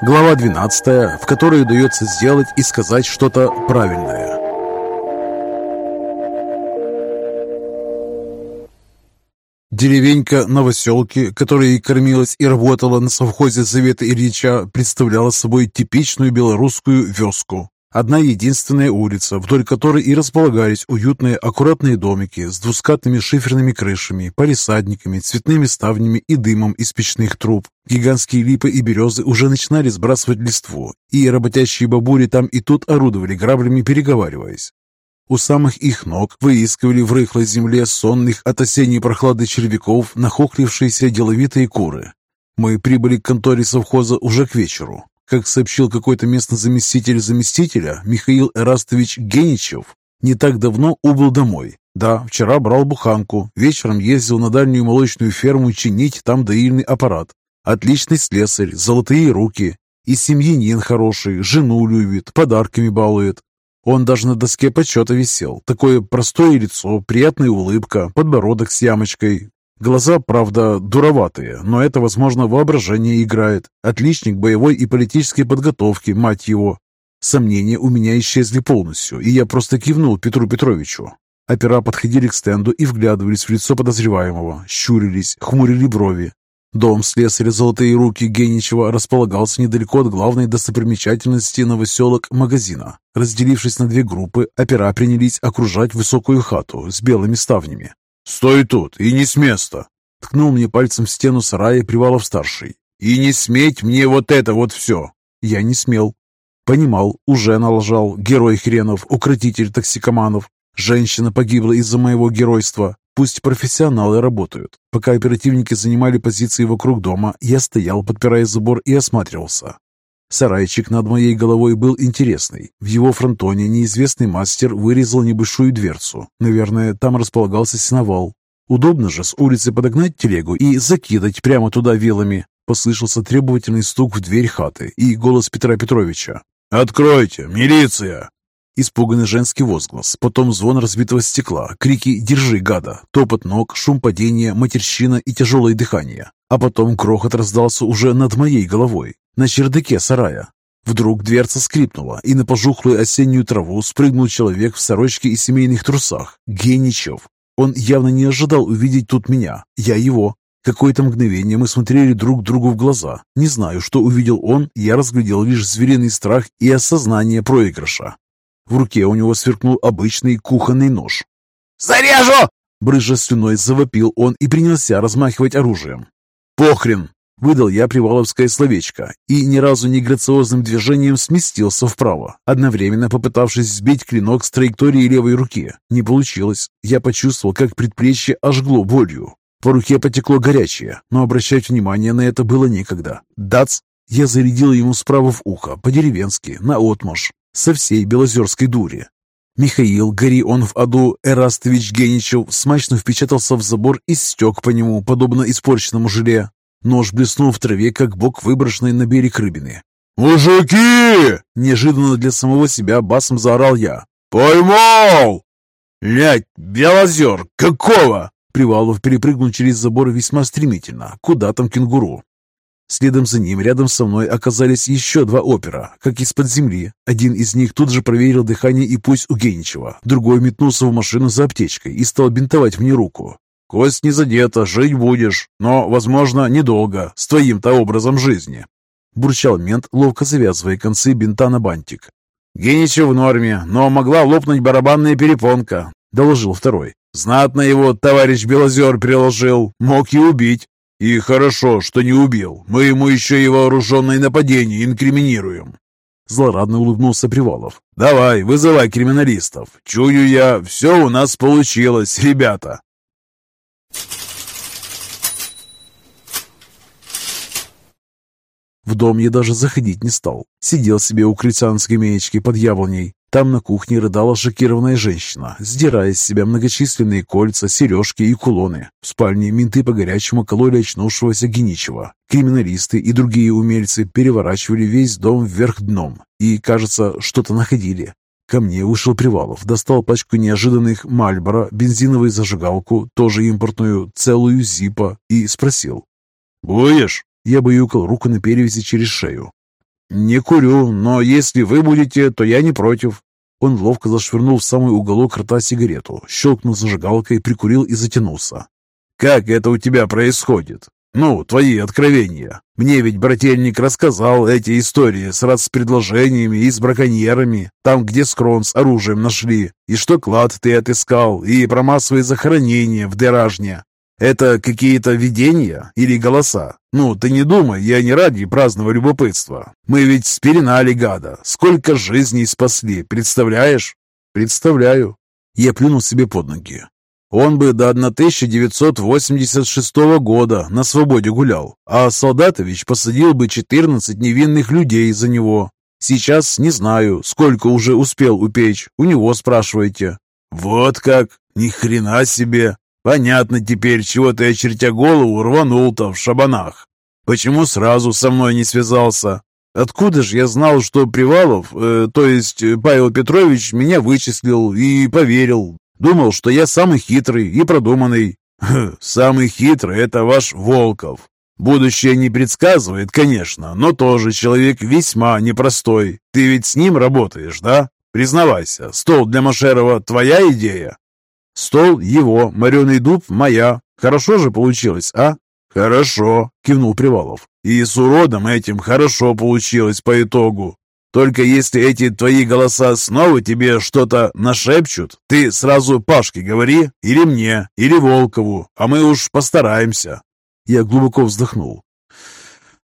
Глава 12, в которой удается сделать и сказать что-то правильное. Деревенька Новоселки, которая и кормилась и работала на совхозе Завета Ильича, представляла собой типичную белорусскую вёску. Одна единственная улица, вдоль которой и располагались уютные аккуратные домики с двускатными шиферными крышами, палисадниками, цветными ставнями и дымом из печных труб. Гигантские липы и березы уже начинали сбрасывать листву, и работящие бабули там и тут орудовали граблями, переговариваясь. У самых их ног выискивали в рыхлой земле сонных от осенней прохлады червяков нахохлившиеся деловитые куры. Мы прибыли к конторе совхоза уже к вечеру. Как сообщил какой-то местный заместитель заместителя, Михаил Эрастович Геничев не так давно убыл домой. Да, вчера брал буханку, вечером ездил на дальнюю молочную ферму чинить там доильный аппарат. Отличный слесарь, золотые руки. И семьянин хороший, жену любит, подарками балует. Он даже на доске почета висел. Такое простое лицо, приятная улыбка, подбородок с ямочкой. Глаза, правда, дуроватые, но это, возможно, воображение играет. Отличник боевой и политической подготовки, мать его. Сомнения у меня исчезли полностью, и я просто кивнул Петру Петровичу. Опера подходили к стенду и вглядывались в лицо подозреваемого, щурились, хмурили брови. Дом слесаря «Золотые руки» Геничева располагался недалеко от главной достопримечательности новоселок магазина. Разделившись на две группы, опера принялись окружать высокую хату с белыми ставнями. «Стой тут и не с места!» Ткнул мне пальцем в стену сарая Привалов-старший. «И не сметь мне вот это вот все!» Я не смел. Понимал, уже налажал, герой хренов, укротитель токсикоманов. Женщина погибла из-за моего геройства. Пусть профессионалы работают. Пока оперативники занимали позиции вокруг дома, я стоял, подпирая забор и осматривался. Сарайчик над моей головой был интересный. В его фронтоне неизвестный мастер вырезал небольшую дверцу. Наверное, там располагался сеновал. Удобно же с улицы подогнать телегу и закидать прямо туда вилами. Послышался требовательный стук в дверь хаты и голос Петра Петровича. «Откройте! Милиция!» Испуганный женский возглас, потом звон разбитого стекла, крики «Держи, гада!», топот ног, шум падения, матерщина и тяжелое дыхание. А потом грохот раздался уже над моей головой на чердаке сарая. Вдруг дверца скрипнула, и на пожухлую осеннюю траву спрыгнул человек в сорочке и семейных трусах. Геничев. Он явно не ожидал увидеть тут меня. Я его. Какое-то мгновение мы смотрели друг другу в глаза. Не знаю, что увидел он, я разглядел лишь звериный страх и осознание проигрыша. В руке у него сверкнул обычный кухонный нож. «Зарежу!» Брызжа слюной завопил он и принялся размахивать оружием. «Похрен!» Выдал я приваловское словечко и ни разу не грациозным движением сместился вправо, одновременно попытавшись сбить клинок с траектории левой руки. Не получилось. Я почувствовал, как предплечье ожгло болью. По руке потекло горячее, но обращать внимание на это было некогда. Дац! Я зарядил ему справа в ухо, по-деревенски, на отмаш, со всей белозерской дури. Михаил, гори он в аду, Эрастович Геничев смачно впечатался в забор и стек по нему, подобно испорченному желе. Нож блеснул в траве, как бок выброшенной на берег рыбины. «Мужики!» – неожиданно для самого себя басом заорал я. «Поймал!» «Лядь, Белозер, какого?» Привалов перепрыгнул через забор весьма стремительно. Куда там кенгуру? Следом за ним рядом со мной оказались еще два опера, как из-под земли. Один из них тут же проверил дыхание и пульс у Геничева. Другой метнулся в машину за аптечкой и стал бинтовать мне руку. Кость не задета, жить будешь, но, возможно, недолго, с твоим-то образом жизни. Бурчал мент, ловко завязывая концы бинта на бантик. Геничев в норме, но могла лопнуть барабанная перепонка, доложил второй. Знатно его товарищ Белозер приложил, мог и убить. И хорошо, что не убил. Мы ему еще и вооруженное нападение инкриминируем. Злорадно улыбнулся Привалов. «Давай, вызывай криминалистов. Чую я, все у нас получилось, ребята. В дом я даже заходить не стал. Сидел себе у крыльца на под яблоней. Там на кухне рыдала шокированная женщина, сдирая с себя многочисленные кольца, сережки и кулоны. В спальне менты по-горячему кололи очнувшегося Геничева. Криминалисты и другие умельцы переворачивали весь дом вверх дном и, кажется, что-то находили. Ко мне вышел Привалов, достал пачку неожиданных Мальбора, бензиновую зажигалку, тоже импортную, целую Зипа, и спросил. «Будешь?» Я баюкал руку на перевязи через шею. «Не курю, но если вы будете, то я не против». Он ловко зашвырнул в самый уголок рта сигарету, щелкнул зажигалкой, прикурил и затянулся. «Как это у тебя происходит? Ну, твои откровения. Мне ведь брательник рассказал эти истории с предложениями и с браконьерами, там, где скрон с оружием нашли, и что клад ты отыскал, и про массовые захоронения в Деражне. Это какие-то видения или голоса? Ну, ты не думай, я не ради праздного любопытства. Мы ведь спеленали гада. Сколько жизней спасли, представляешь? Представляю. Я плюнул себе под ноги. Он бы до 1986 года на свободе гулял, а Солдатович посадил бы 14 невинных людей за него. Сейчас не знаю, сколько уже успел упечь, у него спрашивайте. Вот как, ни хрена себе. Понятно теперь, чего ты, очертя голову, рванул-то в шабанах. Почему сразу со мной не связался? Откуда же я знал, что Привалов, э, то есть Павел Петрович, меня вычислил и поверил? Думал, что я самый хитрый и продуманный. самый хитрый — это ваш Волков. Будущее не предсказывает, конечно, но тоже человек весьма непростой. Ты ведь с ним работаешь, да? Признавайся, стол для Машерова твоя идея? Стол его, мореный дуб моя. Хорошо же получилось, а? Хорошо, кивнул Привалов. И с уродом этим хорошо получилось по итогу. Только если эти твои голоса снова тебе что-то нашепчут, ты сразу Пашке говори, или мне, или Волкову, а мы уж постараемся». Я глубоко вздохнул.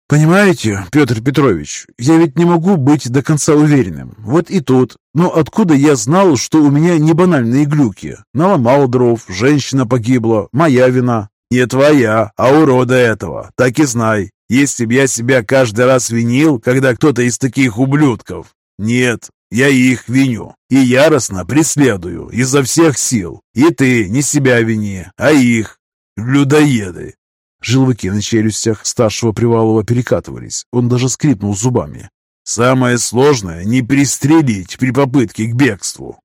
«Понимаете, Петр Петрович, я ведь не могу быть до конца уверенным. Вот и тут. Но откуда я знал, что у меня не банальные глюки? Наломал дров, женщина погибла, моя вина. Не твоя, а урода этого, так и знай. Если б я себя каждый раз винил, когда кто-то из таких ублюдков... Нет, я их виню и яростно преследую изо всех сил. И ты не себя вини, а их. Людоеды. Желваки на челюстях старшего Привалова перекатывались. Он даже скрипнул зубами. «Самое сложное — не пристрелить при попытке к бегству».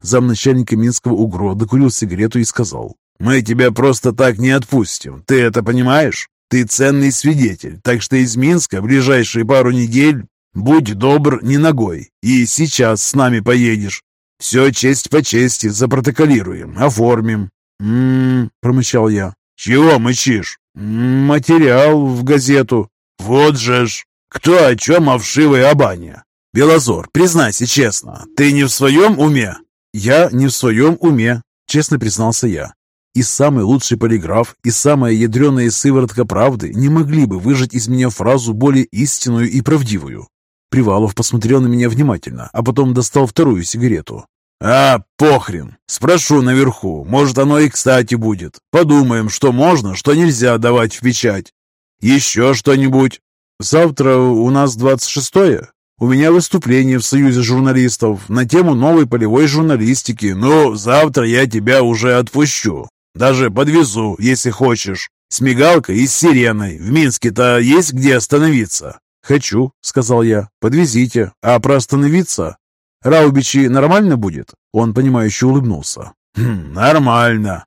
Замначальника Минского УГРО докурил сигарету и сказал. «Мы тебя просто так не отпустим. Ты это понимаешь? Ты ценный свидетель, так что из Минска ближайшие пару недель будь добр не ногой. И сейчас с нами поедешь. Все честь по чести запротоколируем, оформим». «М-м-м», промычал я. «Чего мычишь?» «Материал в газету». «Вот же ж! Кто о чем, о вшивой Абане?» «Белозор, признайся честно, ты не в своем уме?» «Я не в своем уме», — честно признался я. И самый лучший полиграф, и самая ядреная сыворотка правды не могли бы выжать из меня фразу более истинную и правдивую. Привалов посмотрел на меня внимательно, а потом достал вторую сигарету. «А, похрен! Спрошу наверху, может, оно и кстати будет. Подумаем, что можно, что нельзя давать в печать. Еще что-нибудь? Завтра у нас двадцать шестое. У меня выступление в Союзе журналистов на тему новой полевой журналистики. Ну, завтра я тебя уже отпущу. Даже подвезу, если хочешь. С мигалкой и с сиреной. В Минске-то есть где остановиться?» «Хочу», — сказал я. «Подвезите. А про остановиться? Раубичи нормально будет?» Он, понимающе улыбнулся. «Хм, «Нормально.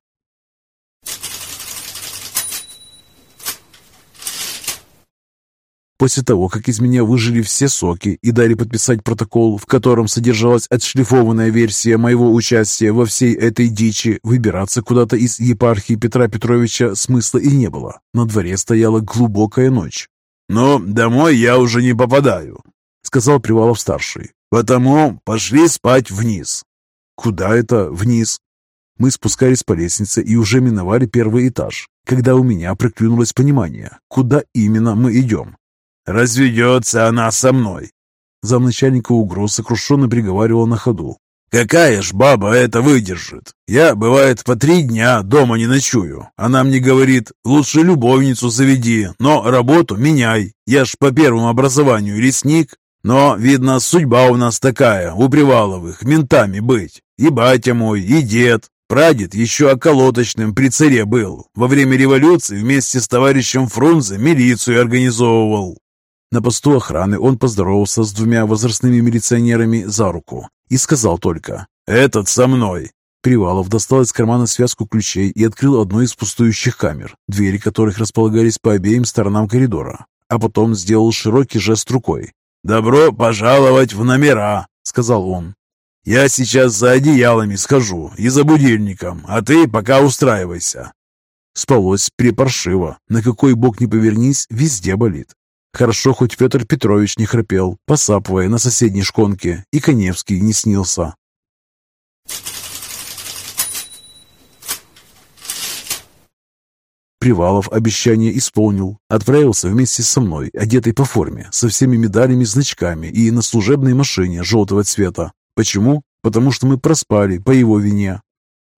После того, как из меня выжили все соки и дали подписать протокол, в котором содержалась отшлифованная версия моего участия во всей этой дичи, выбираться куда-то из епархии Петра Петровича смысла и не было. На дворе стояла глубокая ночь. «Но домой я уже не попадаю», — сказал Привалов-старший. «Потому пошли спать вниз». «Куда это вниз?» Мы спускались по лестнице и уже миновали первый этаж, когда у меня проклюнулось понимание, куда именно мы идем. «Разведется она со мной!» Замначальника угроз сокрушенно приговаривал на ходу. «Какая ж баба это выдержит? Я, бывает, по три дня дома не ночую. Она мне говорит, лучше любовницу заведи, но работу меняй. Я ж по первому образованию лесник. Но, видно, судьба у нас такая, у Приваловых, ментами быть. И батя мой, и дед. Прадед еще околоточным при царе был. Во время революции вместе с товарищем Фрунзе милицию организовывал. На посту охраны он поздоровался с двумя возрастными милиционерами за руку и сказал только «Этот со мной». Привалов достал из кармана связку ключей и открыл одну из пустующих камер, двери которых располагались по обеим сторонам коридора, а потом сделал широкий жест рукой. «Добро пожаловать в номера», — сказал он. «Я сейчас за одеялами схожу и за будильником, а ты пока устраивайся». Спалось припаршиво. На какой бок не повернись, везде болит. Хорошо, хоть Петр Петрович не храпел, посапывая на соседней шконке, и Коневский не снился. Привалов обещание исполнил. Отправился вместе со мной, одетый по форме, со всеми медалями, значками и на служебной машине желтого цвета. Почему? Потому что мы проспали по его вине.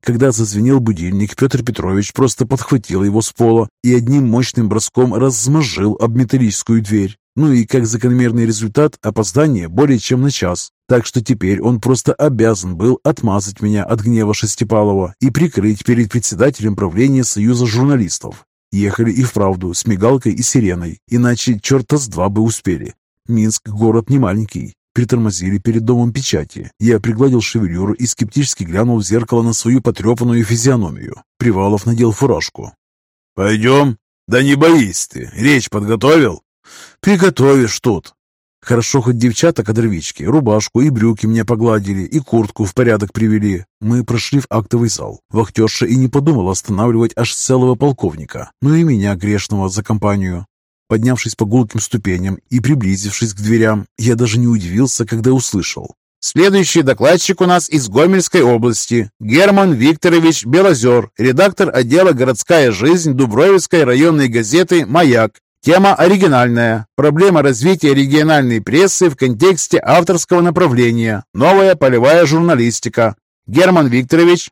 Когда зазвенел будильник, Петр Петрович просто подхватил его с пола и одним мощным броском размозжил об металлическую дверь. Ну и как закономерный результат, опоздание более чем на час. Так что теперь он просто обязан был отмазать меня от гнева Шестипалова и прикрыть перед председателем правления Союза журналистов. Ехали и вправду с мигалкой и сиреной, иначе черта с два бы успели. Минск – город не маленький. Притормозили перед домом печати. Я пригладил шевелюру и скептически глянул в зеркало на свою потрепанную физиономию. Привалов надел фуражку. «Пойдем?» «Да не боись ты. Речь подготовил?» «Приготовишь тут». Хорошо, хоть девчата-кадровички рубашку и брюки мне погладили, и куртку в порядок привели. Мы прошли в актовый зал. Вахтерша и не подумала останавливать аж целого полковника, ну и меня грешного за компанию. Поднявшись по гулким ступеням и приблизившись к дверям, я даже не удивился, когда услышал. Следующий докладчик у нас из Гомельской области. Герман Викторович Белозер, редактор отдела «Городская жизнь» Дубровицкой районной газеты «Маяк». Тема оригинальная. Проблема развития региональной прессы в контексте авторского направления. Новая полевая журналистика. Герман Викторович.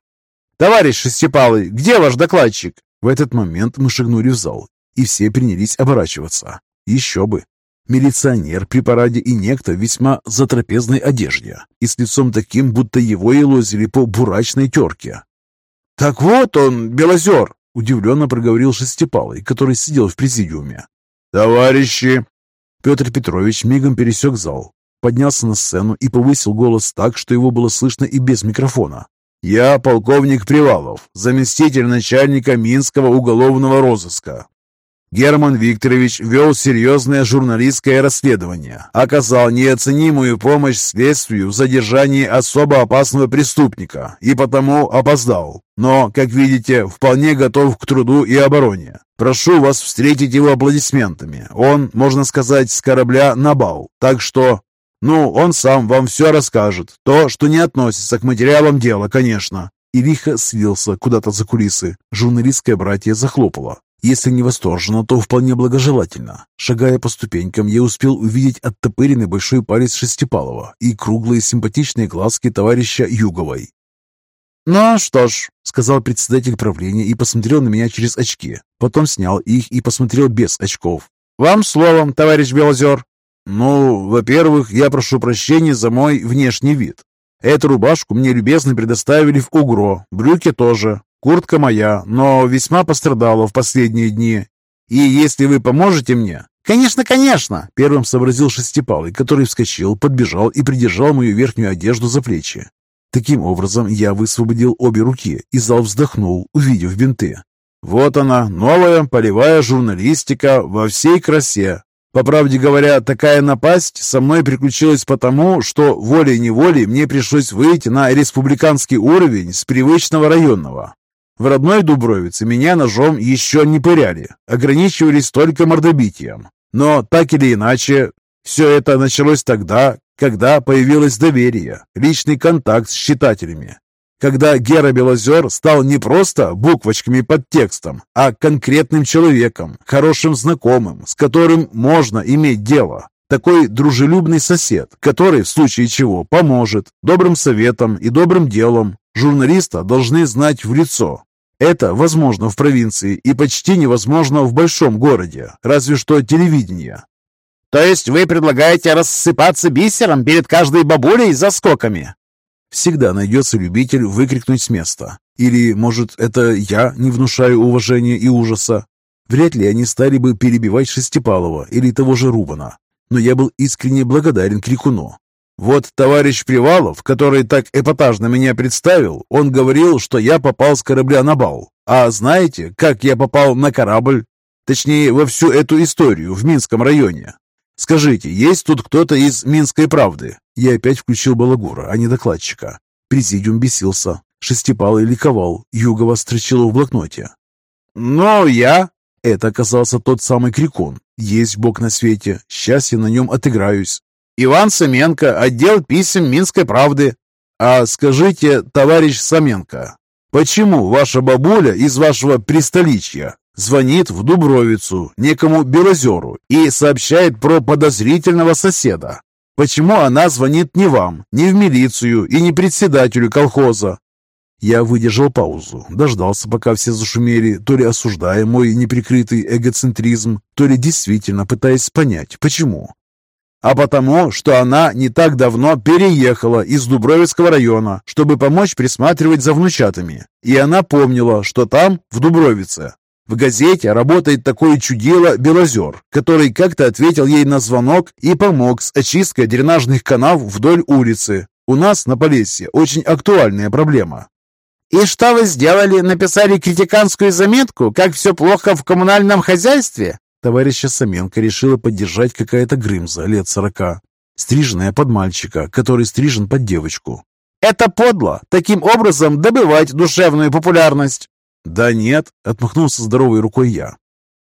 Товарищ Шестипалый, где ваш докладчик? В этот момент мы шагнули в зал, и все принялись оборачиваться. Еще бы. Милиционер при параде и некто весьма затрапезной одежде и с лицом таким, будто его и лозили по бурачной терке. «Так вот он, Белозер!» — удивленно проговорил Шестипалый, который сидел в президиуме. «Товарищи!» Петр Петрович мигом пересек зал, поднялся на сцену и повысил голос так, что его было слышно и без микрофона. «Я полковник Привалов, заместитель начальника Минского уголовного розыска. Герман Викторович вел серьезное журналистское расследование, оказал неоценимую помощь следствию в задержании особо опасного преступника и потому опоздал. Но, как видите, вполне готов к труду и обороне. Прошу вас встретить его аплодисментами. Он, можно сказать, с корабля на бал. Так что, ну, он сам вам все расскажет. То, что не относится к материалам дела, конечно. И лихо слился куда-то за кулисы. Журналистское братье захлопало. Если не восторженно, то вполне благожелательно. Шагая по ступенькам, я успел увидеть оттопыренный большой палец Шестипалова и круглые симпатичные глазки товарища Юговой. «Ну что ж», — сказал председатель правления и посмотрел на меня через очки. Потом снял их и посмотрел без очков. «Вам словом, товарищ Белозер». «Ну, во-первых, я прошу прощения за мой внешний вид. Эту рубашку мне любезно предоставили в Угро, брюки тоже. Куртка моя, но весьма пострадала в последние дни. И если вы поможете мне...» «Конечно, конечно!» Первым сообразил Шестипалый, который вскочил, подбежал и придержал мою верхнюю одежду за плечи. Таким образом, я высвободил обе руки, и зал вздохнул, увидев бинты. «Вот она, новая полевая журналистика во всей красе. По правде говоря, такая напасть со мной приключилась потому, что волей-неволей мне пришлось выйти на республиканский уровень с привычного районного. В родной Дубровице меня ножом еще не пыряли, ограничивались только мордобитием. Но так или иначе, все это началось тогда, когда появилось доверие, личный контакт с читателями. Когда Гера Белозер стал не просто буквочками под текстом, а конкретным человеком, хорошим знакомым, с которым можно иметь дело. Такой дружелюбный сосед, который в случае чего поможет добрым советом и добрым делом. Журналиста должны знать в лицо, это возможно в провинции и почти невозможно в большом городе, разве что телевидение. То есть вы предлагаете рассыпаться бисером перед каждой бабулей за скоками? Всегда найдется любитель выкрикнуть с места. Или, может, это я не внушаю уважения и ужаса? Вряд ли они стали бы перебивать Шестипалова или того же Рубана. Но я был искренне благодарен Крикуну. Вот товарищ Привалов, который так эпатажно меня представил, он говорил, что я попал с корабля на бал. А знаете, как я попал на корабль? Точнее, во всю эту историю в Минском районе. Скажите, есть тут кто-то из Минской правды?» Я опять включил балагура, а не докладчика. Президиум бесился. Шестипалый ликовал. Югова строчила в блокноте. «Ну, я...» Это оказался тот самый крикун. Есть Бог на свете. Сейчас я на нем отыграюсь. «Иван Саменко, отдел писем Минской правды». «А скажите, товарищ Саменко, почему ваша бабуля из вашего пристоличья звонит в Дубровицу, некому Белозеру, и сообщает про подозрительного соседа? Почему она звонит не вам, не в милицию и не председателю колхоза? Я выдержал паузу, дождался, пока все зашумели, то ли осуждая мой неприкрытый эгоцентризм, то ли действительно пытаясь понять, почему. А потому, что она не так давно переехала из Дубровицкого района, чтобы помочь присматривать за внучатами. И она помнила, что там, в Дубровице, в газете работает такое чудило Белозер, который как-то ответил ей на звонок и помог с очисткой дренажных канав вдоль улицы. У нас на Полесье очень актуальная проблема. «И что вы сделали? Написали критиканскую заметку, как все плохо в коммунальном хозяйстве?» Товарища Саменко решила поддержать какая-то Грымза лет сорока, стриженная под мальчика, который стрижен под девочку. «Это подло! Таким образом добывать душевную популярность!» «Да нет», — отмахнулся здоровой рукой я.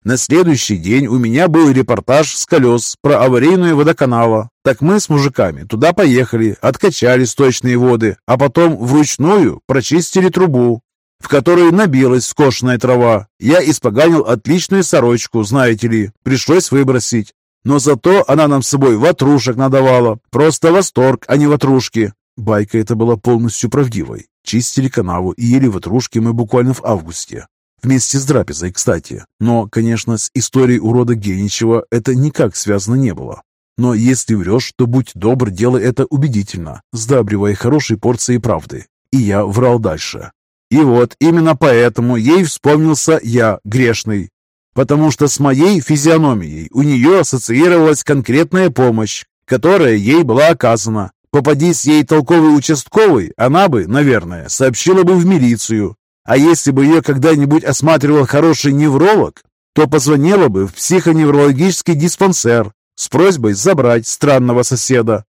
На следующий день у меня был репортаж с колес про аварийную водоканала. Так мы с мужиками туда поехали, откачали сточные воды, а потом вручную прочистили трубу, в которую набилась скошенная трава. Я испоганил отличную сорочку, знаете ли, пришлось выбросить. Но зато она нам с собой ватрушек надавала. Просто восторг, а не ватрушки. Байка эта была полностью правдивой. Чистили канаву и ели ватрушки мы буквально в августе. Вместе с Драпезой, кстати. Но, конечно, с историей урода Геничева это никак связано не было. Но если врешь, то будь добр, делай это убедительно, сдабривая хорошей порцией правды. И я врал дальше. И вот именно поэтому ей вспомнился я, грешный. Потому что с моей физиономией у нее ассоциировалась конкретная помощь, которая ей была оказана. Попадись ей толковый участковый, она бы, наверное, сообщила бы в милицию, а если бы ее когда-нибудь осматривал хороший невролог, то позвонила бы в психоневрологический диспансер с просьбой забрать странного соседа.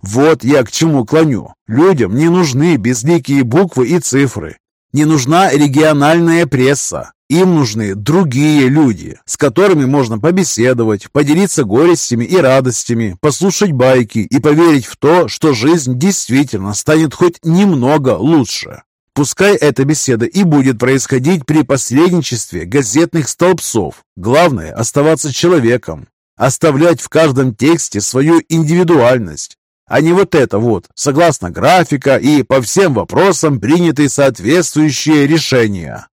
Вот я к чему клоню. Людям не нужны безликие буквы и цифры. Не нужна региональная пресса. Им нужны другие люди, с которыми можно побеседовать, поделиться горестями и радостями, послушать байки и поверить в то, что жизнь действительно станет хоть немного лучше. Пускай эта беседа и будет происходить при посредничестве газетных столбцов. Главное – оставаться человеком, оставлять в каждом тексте свою индивидуальность, а не вот это вот, согласно графика и по всем вопросам приняты соответствующие решения.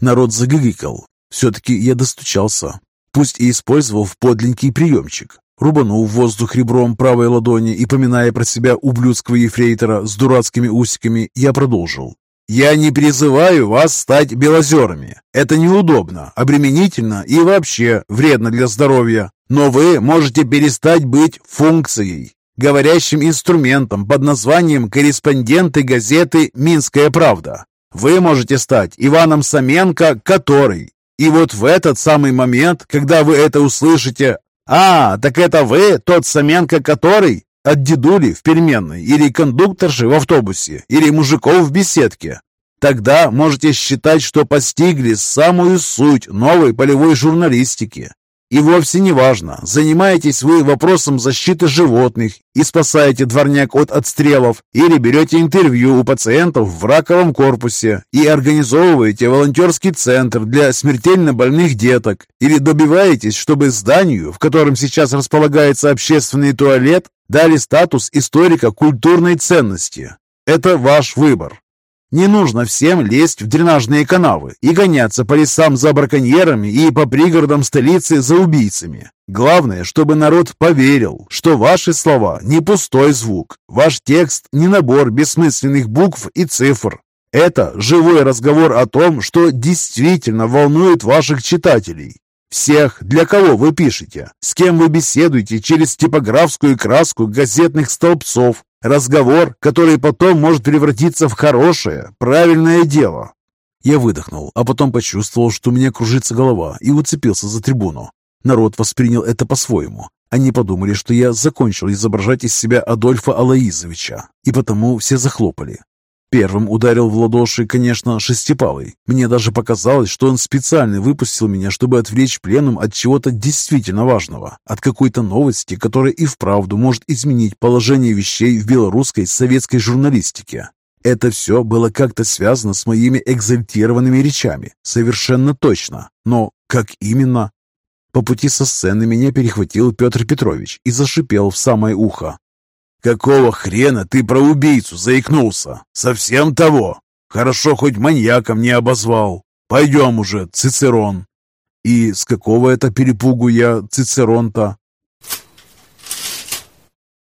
Народ загыгикал. Все-таки я достучался, пусть и использовал в подленький приемчик. Рубанул в воздух ребром правой ладони и, поминая про себя ублюдского ефрейтора с дурацкими усиками, я продолжил. Я не призываю вас стать белозерами. Это неудобно, обременительно и вообще вредно для здоровья. Но вы можете перестать быть функцией, говорящим инструментом под названием корреспонденты газеты «Минская правда». Вы можете стать Иваном Саменко, который. И вот в этот самый момент, когда вы это услышите, «А, так это вы, тот Саменко, который?» От дедули в переменной, или кондукторши в автобусе, или мужиков в беседке. Тогда можете считать, что постигли самую суть новой полевой журналистики. И вовсе не важно, занимаетесь вы вопросом защиты животных и спасаете дворняк от отстрелов, или берете интервью у пациентов в раковом корпусе и организовываете волонтерский центр для смертельно больных деток, или добиваетесь, чтобы зданию, в котором сейчас располагается общественный туалет, дали статус историка культурной ценности. Это ваш выбор. Не нужно всем лезть в дренажные канавы и гоняться по лесам за браконьерами и по пригородам столицы за убийцами. Главное, чтобы народ поверил, что ваши слова не пустой звук, ваш текст не набор бессмысленных букв и цифр. Это живой разговор о том, что действительно волнует ваших читателей. Всех, для кого вы пишете, с кем вы беседуете через типографскую краску газетных столбцов, Разговор, который потом может превратиться в хорошее, правильное дело. Я выдохнул, а потом почувствовал, что у меня кружится голова и уцепился за трибуну. Народ воспринял это по-своему. Они подумали, что я закончил изображать из себя Адольфа Алаизовича, и потому все захлопали. Первым ударил в ладоши, конечно, Шестипалый. Мне даже показалось, что он специально выпустил меня, чтобы отвлечь пленум от чего-то действительно важного, от какой-то новости, которая и вправду может изменить положение вещей в белорусской советской журналистике. Это все было как-то связано с моими экзальтированными речами, совершенно точно. Но как именно? По пути со сцены меня перехватил Петр Петрович и зашипел в самое ухо. «Какого хрена ты про убийцу заикнулся? Совсем того? Хорошо, хоть маньяком не обозвал. Пойдем уже, Цицерон!» «И с какого это перепугу я Цицерон-то?»